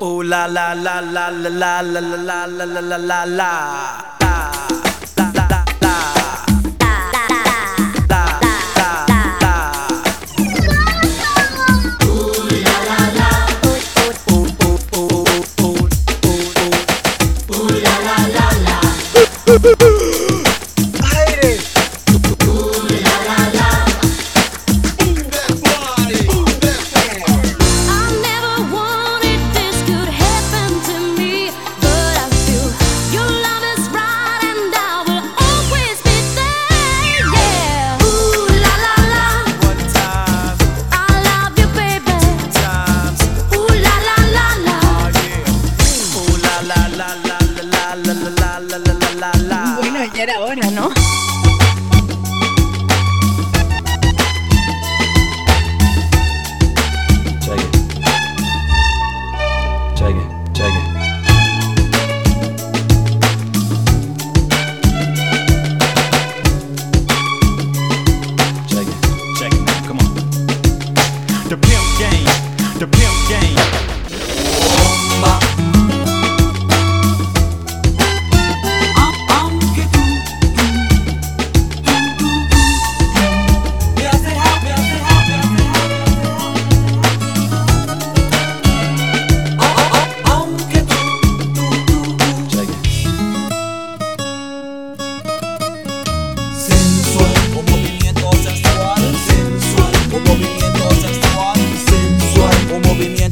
Ooh la la la la la la la la la la la la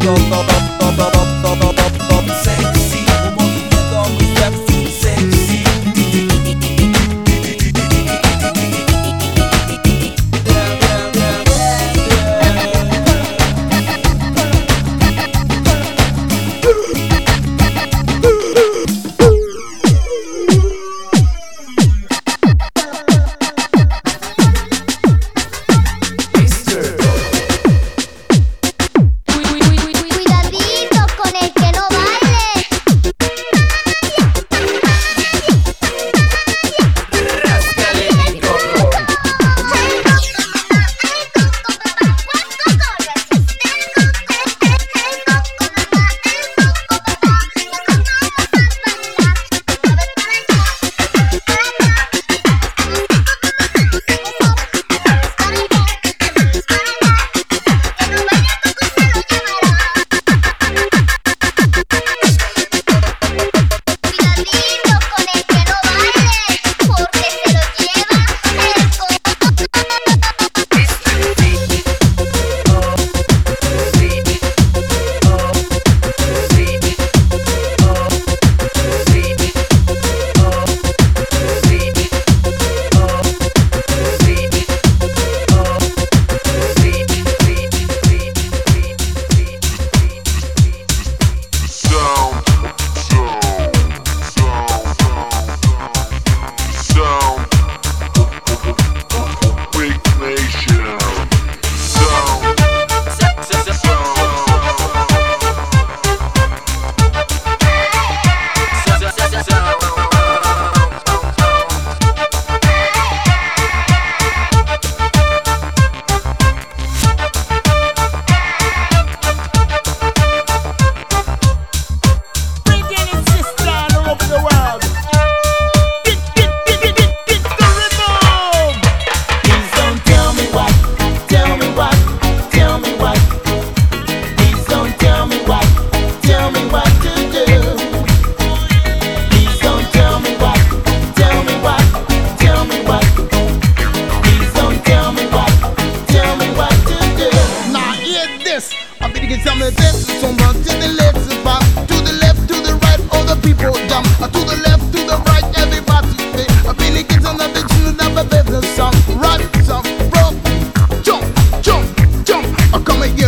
and dog. this. gonna get some of this. Some run to the left, back to the left, to the right. All the people jump uh, to the left, to the right. Everybody stay. I beat against on the bitch, you never better. Some right, some wrong. Jump, jump, jump. Uh, I'm coming here.